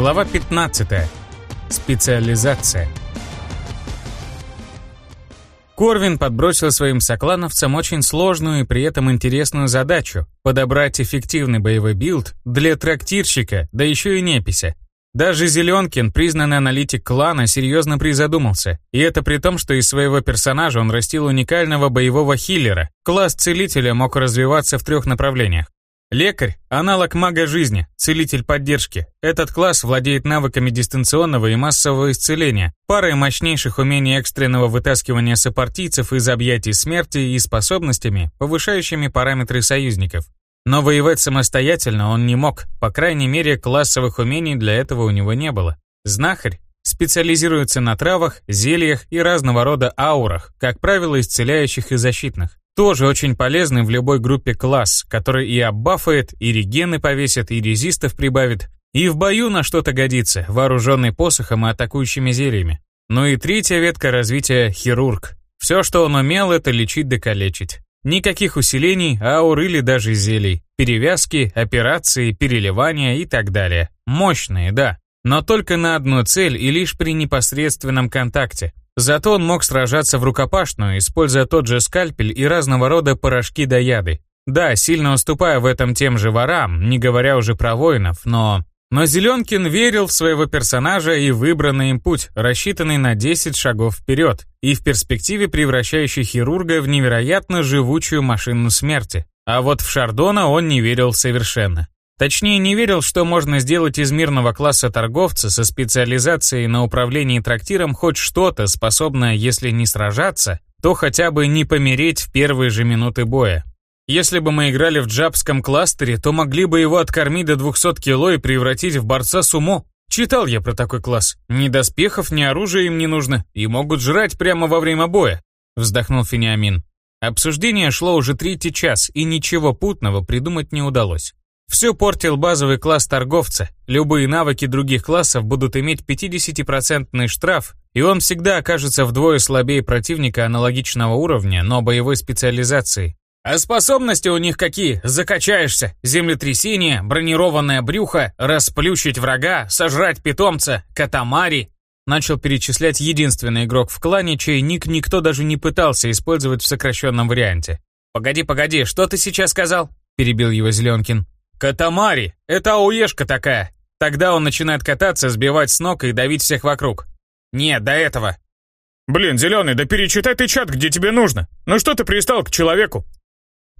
Глава 15. Специализация. Корвин подбросил своим соклановцам очень сложную и при этом интересную задачу – подобрать эффективный боевой билд для трактирщика, да еще и непися. Даже Зеленкин, признанный аналитик клана, серьезно призадумался. И это при том, что из своего персонажа он растил уникального боевого хиллера. Класс целителя мог развиваться в трех направлениях. Лекарь – аналог мага жизни, целитель поддержки. Этот класс владеет навыками дистанционного и массового исцеления, парой мощнейших умений экстренного вытаскивания сопартийцев из объятий смерти и способностями, повышающими параметры союзников. Но воевать самостоятельно он не мог, по крайней мере классовых умений для этого у него не было. Знахарь специализируется на травах, зельях и разного рода аурах, как правило исцеляющих и защитных. Тоже очень полезный в любой группе класс, который и оббафает, и регены повесит, и резистов прибавит, и в бою на что-то годится, вооруженный посохом и атакующими зельями. Ну и третья ветка развития — хирург. Все, что он умел, это лечить да калечить. Никаких усилений, аур или даже зелий. Перевязки, операции, переливания и так далее. Мощные, да. Но только на одну цель и лишь при непосредственном контакте. Зато он мог сражаться в рукопашную, используя тот же скальпель и разного рода порошки да яды. Да, сильно уступая в этом тем же ворам, не говоря уже про воинов, но... Но Зеленкин верил в своего персонажа и выбранный им путь, рассчитанный на 10 шагов вперед, и в перспективе превращающий хирурга в невероятно живучую машину смерти. А вот в Шардона он не верил совершенно. Точнее, не верил, что можно сделать из мирного класса торговца со специализацией на управлении трактиром хоть что-то, способное, если не сражаться, то хотя бы не помереть в первые же минуты боя. Если бы мы играли в джабском кластере, то могли бы его откормить до 200 кило и превратить в борца сумо. Читал я про такой класс. Ни доспехов, ни оружия им не нужно, и могут жрать прямо во время боя. Вздохнул Фениамин. Обсуждение шло уже третий час, и ничего путного придумать не удалось. Все портил базовый класс торговца. Любые навыки других классов будут иметь 50% штраф, и он всегда окажется вдвое слабее противника аналогичного уровня, но боевой специализации. А способности у них какие? Закачаешься. Землетрясение, бронированное брюхо, расплющить врага, сожрать питомца, катамари. Начал перечислять единственный игрок в клане, чей ник никто даже не пытался использовать в сокращенном варианте. «Погоди, погоди, что ты сейчас сказал?» – перебил его Зеленкин. Катамари! Это ауешка такая. Тогда он начинает кататься, сбивать с ног и давить всех вокруг. Нет, до этого. Блин, Зеленый, да перечитай ты чат, где тебе нужно. Ну что ты пристал к человеку?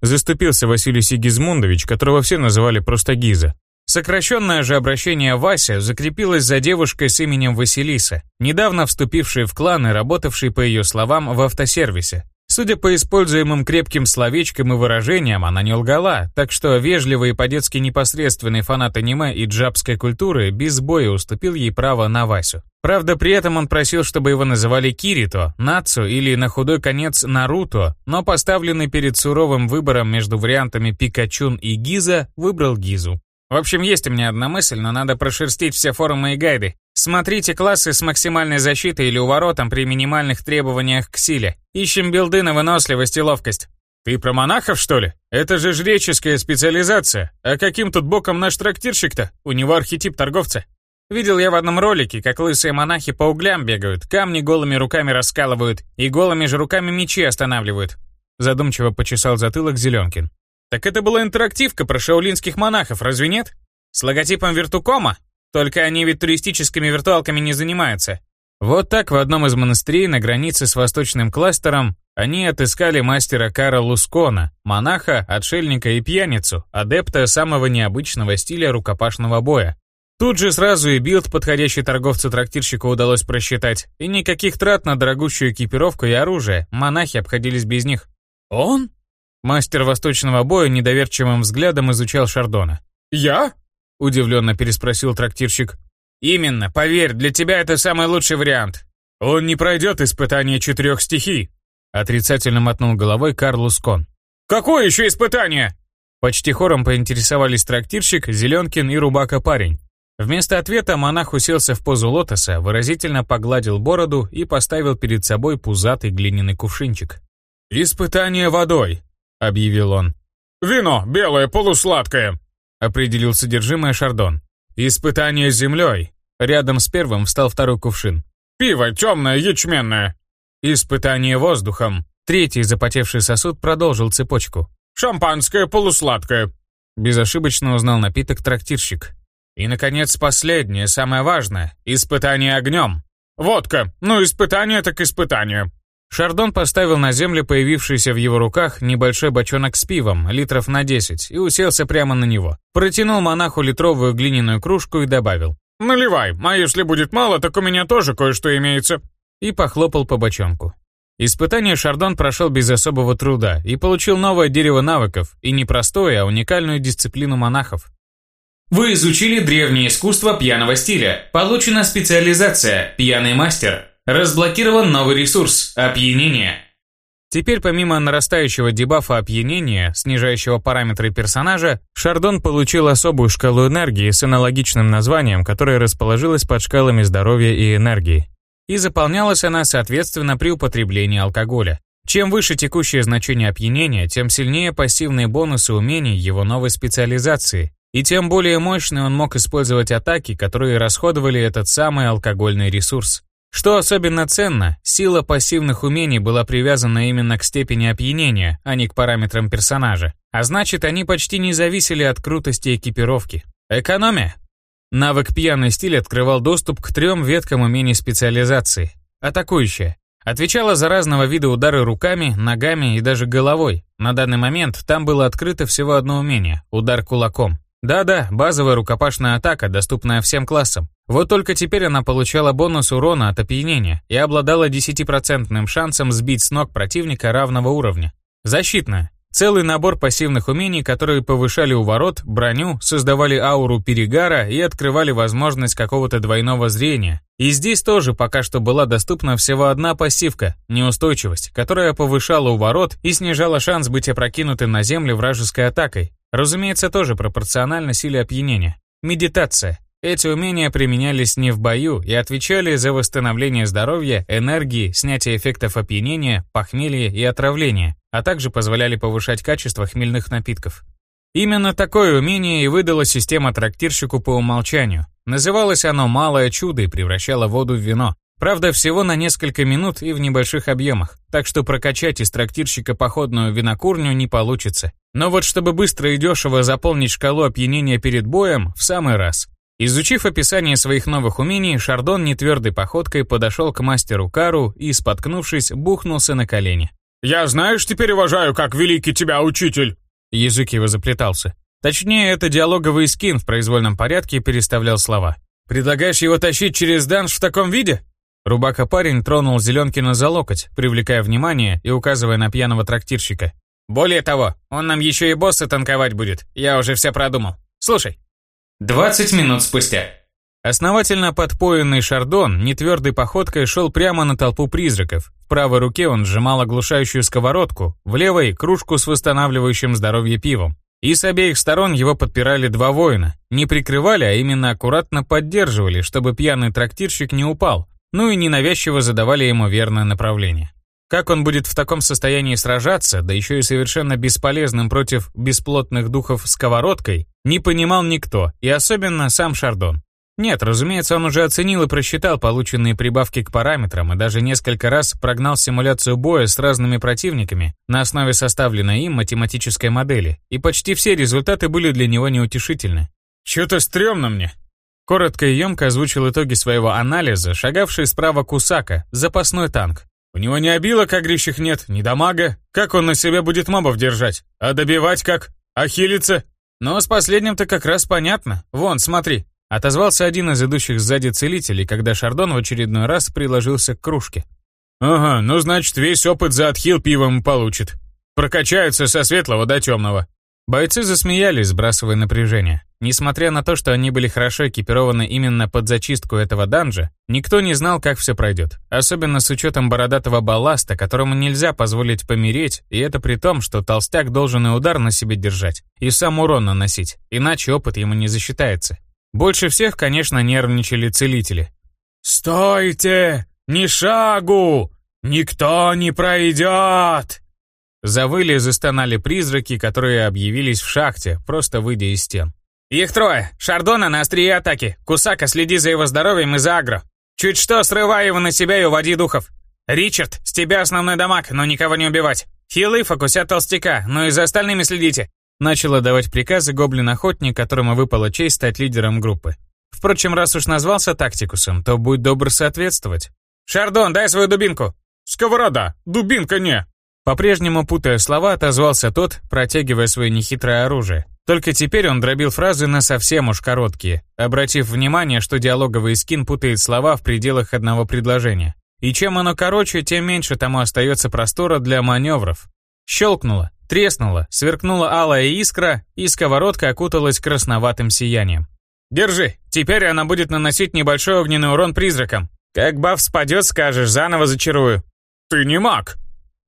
Заступился Василий Сигизмундович, которого все называли просто Гиза. Сокращенное же обращение Вася закрепилось за девушкой с именем Василиса, недавно вступившей в клан и работавшей, по ее словам, в автосервисе. Судя по используемым крепким словечкам и выражениям, она не лгала, так что вежливый и по-детски непосредственный фанат аниме и джабской культуры без боя уступил ей право на Васю. Правда, при этом он просил, чтобы его называли Кирито, Нацу или на худой конец Наруто, но поставленный перед суровым выбором между вариантами Пикачун и Гиза, выбрал Гизу. В общем, есть у меня одна мысль, но надо прошерстить все форумы и гайды. Смотрите классы с максимальной защитой или уворотом при минимальных требованиях к силе. Ищем билды на выносливость и ловкость. Ты про монахов, что ли? Это же жреческая специализация. А каким тут боком наш трактирщик-то? У него архетип торговца. Видел я в одном ролике, как лысые монахи по углям бегают, камни голыми руками раскалывают и голыми же руками мечи останавливают. Задумчиво почесал затылок Зеленкин. Так это была интерактивка про шаулинских монахов, разве нет? С логотипом Виртукома? Только они ведь туристическими виртуалками не занимаются. Вот так в одном из монастырей на границе с восточным кластером они отыскали мастера Кара Лускона, монаха, отшельника и пьяницу, адепта самого необычного стиля рукопашного боя. Тут же сразу и билд, подходящий торговцу-трактирщику, удалось просчитать, и никаких трат на дорогущую экипировку и оружие, монахи обходились без них. «Он?» Мастер восточного боя недоверчивым взглядом изучал Шардона. «Я?» — удивленно переспросил трактирщик. «Именно, поверь, для тебя это самый лучший вариант. Он не пройдет испытание четырех стихий», — отрицательно мотнул головой Карлус Кон. «Какое еще испытание?» Почти хором поинтересовались трактирщик, Зеленкин и Рубака парень. Вместо ответа монах уселся в позу лотоса, выразительно погладил бороду и поставил перед собой пузатый глиняный кувшинчик. «Испытание водой», — объявил он. «Вино, белое, полусладкое», — определил содержимое Шардон. Испытание землей. Рядом с первым встал второй кувшин. Пиво темное, ячменное. Испытание воздухом. Третий запотевший сосуд продолжил цепочку. Шампанское полусладкое. Безошибочно узнал напиток трактирщик. И, наконец, последнее, самое важное. Испытание огнем. Водка. Ну, испытание так испытание. Шардон поставил на землю появившийся в его руках небольшой бочонок с пивом, литров на 10, и уселся прямо на него. Протянул монаху литровую глиняную кружку и добавил. «Наливай, а если будет мало, так у меня тоже кое-что имеется». И похлопал по бочонку. Испытание Шардон прошел без особого труда и получил новое дерево навыков, и не простое, а уникальную дисциплину монахов. Вы изучили древнее искусство пьяного стиля. Получена специализация «Пьяный мастер». Разблокирован новый ресурс «Опьянение». Теперь помимо нарастающего дебафа опьянения, снижающего параметры персонажа, Шардон получил особую шкалу энергии с аналогичным названием, которая расположилась под шкалами здоровья и энергии. И заполнялась она, соответственно, при употреблении алкоголя. Чем выше текущее значение опьянения, тем сильнее пассивные бонусы умений его новой специализации, и тем более мощный он мог использовать атаки, которые расходовали этот самый алкогольный ресурс. Что особенно ценно, сила пассивных умений была привязана именно к степени опьянения, а не к параметрам персонажа. А значит, они почти не зависели от крутости экипировки. Экономия. Навык «Пьяный стиль» открывал доступ к трем веткам умений специализации. Атакующая. Отвечала за разного вида удары руками, ногами и даже головой. На данный момент там было открыто всего одно умение – удар кулаком. Да-да, базовая рукопашная атака, доступная всем классам. Вот только теперь она получала бонус урона от опьянения и обладала 10% шансом сбить с ног противника равного уровня. Защитная. Целый набор пассивных умений, которые повышали уворот, броню, создавали ауру перегара и открывали возможность какого-то двойного зрения. И здесь тоже пока что была доступна всего одна пассивка – неустойчивость, которая повышала уворот и снижала шанс быть опрокинутым на землю вражеской атакой. Разумеется, тоже пропорционально силе опьянения. Медитация. Эти умения применялись не в бою и отвечали за восстановление здоровья, энергии, снятие эффектов опьянения, похмелья и отравления, а также позволяли повышать качество хмельных напитков. Именно такое умение и выдала система трактирщику по умолчанию. Называлось оно «Малое чудо» и превращало воду в вино. Правда, всего на несколько минут и в небольших объемах, так что прокачать из трактирщика походную винокурню не получится. Но вот чтобы быстро и дешево заполнить шкалу опьянения перед боем, в самый раз. Изучив описание своих новых умений, Шардон нетвердой походкой подошел к мастеру Кару и, споткнувшись, бухнулся на колени. «Я знаешь, теперь уважаю, как великий тебя учитель!» Язык его заплетался. Точнее, это диалоговый скин в произвольном порядке переставлял слова. «Предлагаешь его тащить через данж в таком виде?» Рубака-парень тронул Зеленкина за локоть, привлекая внимание и указывая на пьяного трактирщика. «Более того, он нам еще и босса танковать будет. Я уже все продумал. Слушай, 20 минут спустя. Основательно подпоенный Шардон нетвердой походкой шел прямо на толпу призраков. В правой руке он сжимал оглушающую сковородку, в левой — кружку с восстанавливающим здоровье пивом. И с обеих сторон его подпирали два воина. Не прикрывали, а именно аккуратно поддерживали, чтобы пьяный трактирщик не упал, ну и ненавязчиво задавали ему верное направление. Как он будет в таком состоянии сражаться, да еще и совершенно бесполезным против бесплотных духов сковородкой, не понимал никто, и особенно сам Шардон. Нет, разумеется, он уже оценил и просчитал полученные прибавки к параметрам и даже несколько раз прогнал симуляцию боя с разными противниками на основе составленной им математической модели, и почти все результаты были для него неутешительны. «Чё-то стрёмно мне», Коротко и емко озвучил итоги своего анализа, шагавший справа Кусака, запасной танк. У него ни обилок огрищих нет, ни дамага. Как он на себя будет мобов держать? А добивать как? А хилиться? Но с последним-то как раз понятно. Вон, смотри. Отозвался один из идущих сзади целителей, когда Шардон в очередной раз приложился к кружке. «Ага, ну значит весь опыт за отхил пивом получит. Прокачается со светлого до темного». Бойцы засмеялись, сбрасывая напряжение. Несмотря на то, что они были хорошо экипированы именно под зачистку этого данжа, никто не знал, как все пройдет. Особенно с учетом бородатого балласта, которому нельзя позволить помереть, и это при том, что толстяк должен и удар на себе держать, и сам урон наносить, иначе опыт ему не засчитается. Больше всех, конечно, нервничали целители. «Стойте! Ни шагу! Никто не пройдет!» Завыли и застонали призраки, которые объявились в шахте, просто выйдя из стен. «Их трое. Шардона на острие атаки. Кусака, следи за его здоровьем и за агро. Чуть что, срывай его на себя и уводи духов. Ричард, с тебя основной дамаг, но никого не убивать. Хилы фокусят толстяка, но и за остальными следите». Начал отдавать приказы гоблин-охотник, которому выпала честь стать лидером группы. Впрочем, раз уж назвался тактикусом, то будь добр соответствовать. «Шардон, дай свою дубинку!» «Сковорода! Дубинка не!» По-прежнему, путая слова, отозвался тот, протягивая свое нехитрое оружие. Только теперь он дробил фразы на совсем уж короткие, обратив внимание, что диалоговый скин путает слова в пределах одного предложения. И чем оно короче, тем меньше тому остается простора для маневров. Щелкнуло, треснуло, сверкнула алая искра, и сковородка окуталась красноватым сиянием. «Держи, теперь она будет наносить небольшой огненный урон призракам. Как баф спадет, скажешь, заново зачарую». «Ты не маг!»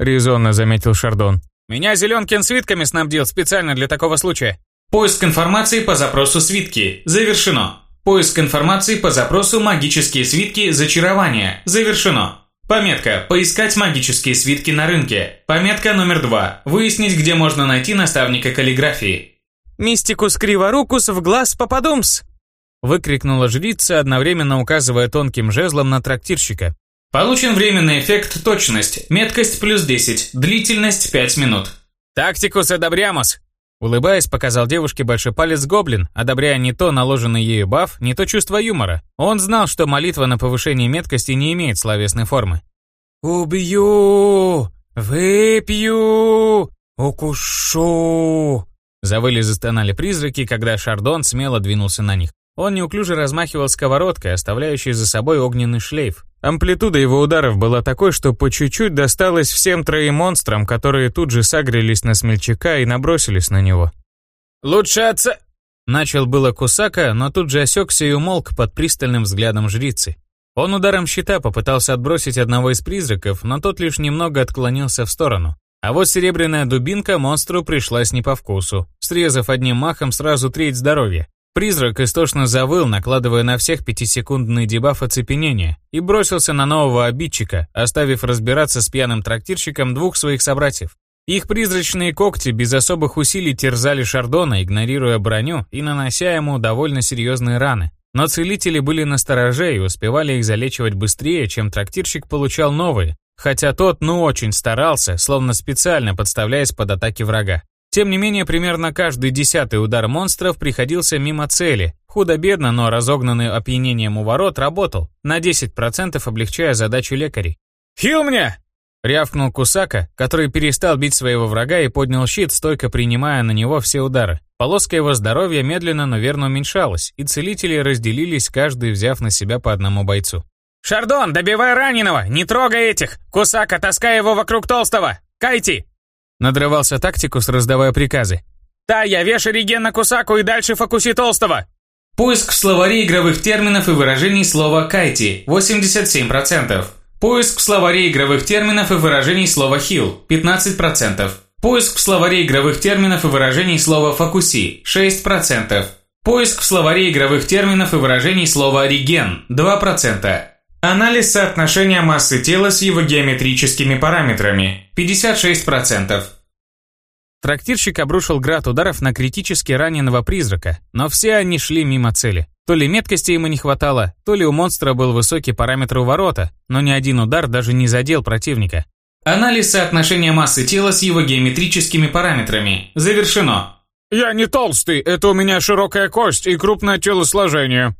Резонно заметил Шардон. Меня Зеленкин свитками снабдил специально для такого случая. Поиск информации по запросу свитки. Завершено. Поиск информации по запросу магические свитки зачарования. Завершено. Пометка «Поискать магические свитки на рынке». Пометка номер два «Выяснить, где можно найти наставника каллиграфии». «Мистикус криворукус в глаз попадумс!» Выкрикнула жрица, одновременно указывая тонким жезлом на трактирщика. Получен временный эффект точность, меткость плюс 10, длительность 5 минут. «Тактикус одобрямус!» Улыбаясь, показал девушке большой палец гоблин, одобряя не то наложенный ею баф, не то чувство юмора. Он знал, что молитва на повышение меткости не имеет словесной формы. «Убью! Выпью! Укушу!» Завыли застонали призраки, когда Шардон смело двинулся на них. Он неуклюже размахивал сковородкой, оставляющей за собой огненный шлейф. Амплитуда его ударов была такой, что по чуть-чуть досталось всем троим монстрам, которые тут же согрелись на смельчака и набросились на него. «Лучше отца...» Начал было Кусака, но тут же осекся и умолк под пристальным взглядом жрицы. Он ударом щита попытался отбросить одного из призраков, но тот лишь немного отклонился в сторону. А вот серебряная дубинка монстру пришлась не по вкусу, срезав одним махом сразу треть здоровья. Призрак истошно завыл, накладывая на всех пятисекундный дебаф оцепенения, и бросился на нового обидчика, оставив разбираться с пьяным трактирщиком двух своих собратьев. Их призрачные когти без особых усилий терзали Шардона, игнорируя броню и нанося ему довольно серьезные раны. Но целители были настороже и успевали их залечивать быстрее, чем трактирщик получал новые, хотя тот ну очень старался, словно специально подставляясь под атаки врага. Тем не менее, примерно каждый десятый удар монстров приходился мимо цели. Худо-бедно, но разогнанный опьянением у ворот работал, на 10% облегчая задачу лекарей. «Хил мне!» Рявкнул Кусака, который перестал бить своего врага и поднял щит, стойко принимая на него все удары. Полоска его здоровья медленно, но верно уменьшалась, и целители разделились, каждый взяв на себя по одному бойцу. «Шардон, добивай раненого! Не трогай этих! Кусака, таскай его вокруг толстого! Кайти!» Надрывался тактикус, раздавая приказы. «Тая, вешай реген на Кусаку и дальше фокуси толстого!» Поиск в словаре игровых терминов и выражений слова «кайти» 87%. Поиск в словаре игровых терминов и выражений слова «хил» 15%. Поиск в словаре игровых терминов и выражений слова «фокуси» 6%. Поиск в словаре игровых терминов и выражений слова «реген» 2%. Анализ соотношения массы тела с его геометрическими параметрами – 56%. Трактирщик обрушил град ударов на критически раненого призрака, но все они шли мимо цели. То ли меткости ему не хватало, то ли у монстра был высокий параметр у ворота, но ни один удар даже не задел противника. Анализ соотношения массы тела с его геометрическими параметрами завершено. «Я не толстый, это у меня широкая кость и крупное телосложение»,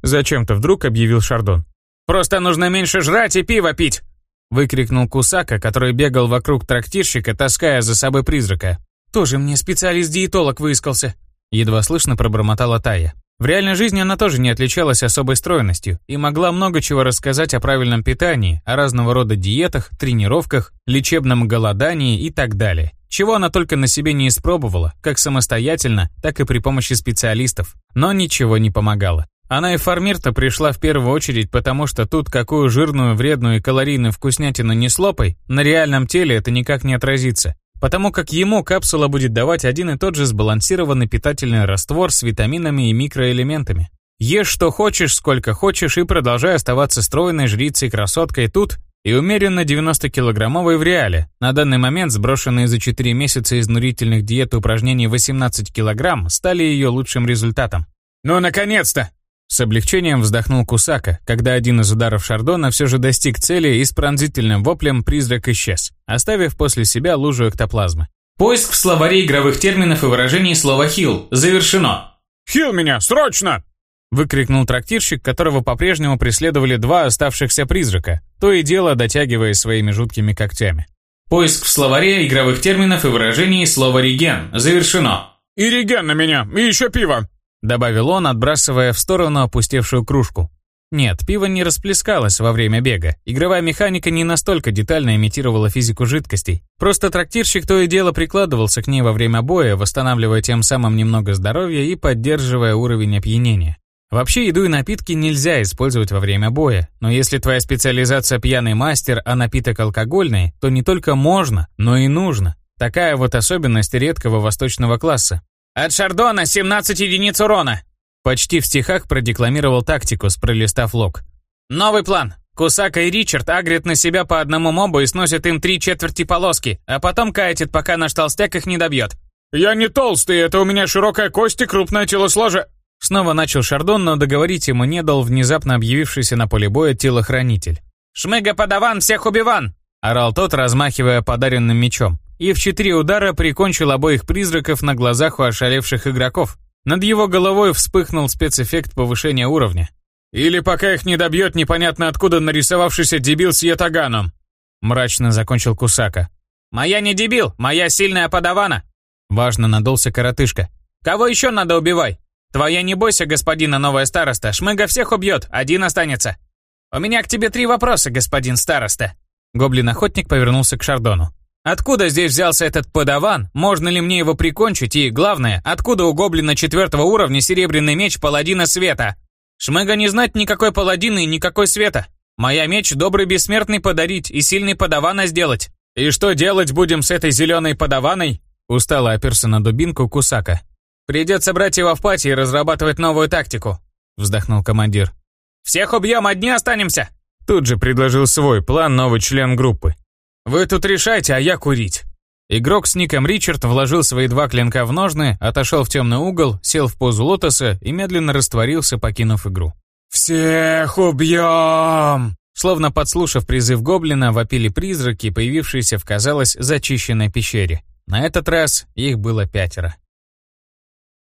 зачем-то вдруг объявил Шардон. Просто нужно меньше жрать и пиво пить!» Выкрикнул Кусака, который бегал вокруг трактирщика, таская за собой призрака. «Тоже мне специалист-диетолог выискался!» Едва слышно пробормотала Тая. В реальной жизни она тоже не отличалась особой стройностью и могла много чего рассказать о правильном питании, о разного рода диетах, тренировках, лечебном голодании и так далее. Чего она только на себе не испробовала, как самостоятельно, так и при помощи специалистов. Но ничего не помогало. Она и Фармир-то пришла в первую очередь, потому что тут какую жирную, вредную и калорийную вкуснятину не слопай, на реальном теле это никак не отразится. Потому как ему капсула будет давать один и тот же сбалансированный питательный раствор с витаминами и микроэлементами. Ешь что хочешь, сколько хочешь и продолжай оставаться стройной жрицей-красоткой тут, и умеренно 90-килограммовый в реале. На данный момент сброшенные за 4 месяца изнурительных диет и упражнений 18 килограмм стали ее лучшим результатом. «Ну, наконец-то!» С облегчением вздохнул Кусака, когда один из ударов Шардона все же достиг цели и с пронзительным воплем призрак исчез, оставив после себя лужу эктоплазмы. Поиск в словаре игровых терминов и выражений слова «хил» завершено. «Хил меня, срочно!» Выкрикнул трактирщик, которого по-прежнему преследовали два оставшихся призрака, то и дело дотягивая своими жуткими когтями. Поиск в словаре игровых терминов и выражений слова «реген» завершено. «И реген на меня, и еще пиво!» Добавил он, отбрасывая в сторону опустевшую кружку. Нет, пиво не расплескалось во время бега. Игровая механика не настолько детально имитировала физику жидкостей. Просто трактирщик то и дело прикладывался к ней во время боя, восстанавливая тем самым немного здоровья и поддерживая уровень опьянения. Вообще еду и напитки нельзя использовать во время боя, но если твоя специализация пьяный мастер, а напиток алкогольный, то не только можно, но и нужно. Такая вот особенность редкого восточного класса. «От Шардона 17 единиц урона!» Почти в стихах продекламировал тактикус, пролистав лог. «Новый план. Кусака и Ричард агрят на себя по одному мобу и сносят им три четверти полоски, а потом кайтит, пока наш толстяк их не добьет». «Я не толстый, это у меня широкая кость и крупное телосложение». Снова начал Шардон, но договорить ему не дал внезапно объявившийся на поле боя телохранитель. «Шмыга-подаван, всех убиван!» Орал тот, размахивая подаренным мечом. И в четыре удара прикончил обоих призраков на глазах у ошалевших игроков. Над его головой вспыхнул спецэффект повышения уровня. «Или пока их не добьет непонятно откуда нарисовавшийся дебил с ятаганом», мрачно закончил Кусака. «Моя не дебил, моя сильная подавана!» Важно надулся коротышка. «Кого еще надо убивай? Твоя не бойся, господина новая староста, Шмыга всех убьет, один останется. У меня к тебе три вопроса, господин староста». Гоблин-охотник повернулся к Шардону. Откуда здесь взялся этот подаван? Можно ли мне его прикончить? И, главное, откуда у гоблина четвертого уровня серебряный меч паладина света? Шмыга не знать никакой паладины и никакой света. Моя меч добрый бессмертный подарить и сильный подавана сделать. И что делать будем с этой зеленой подаваной? Устало оперся на дубинку Кусака. Придется брать его в пати и разрабатывать новую тактику. Вздохнул командир. Всех убьем, одни останемся. Тут же предложил свой план новый член группы. «Вы тут решайте, а я курить». Игрок с ником Ричард вложил свои два клинка в ножны, отошел в темный угол, сел в позу лотоса и медленно растворился, покинув игру. «Всех убьем!» Словно подслушав призыв гоблина, вопили призраки, появившиеся в, казалось, зачищенной пещере. На этот раз их было пятеро.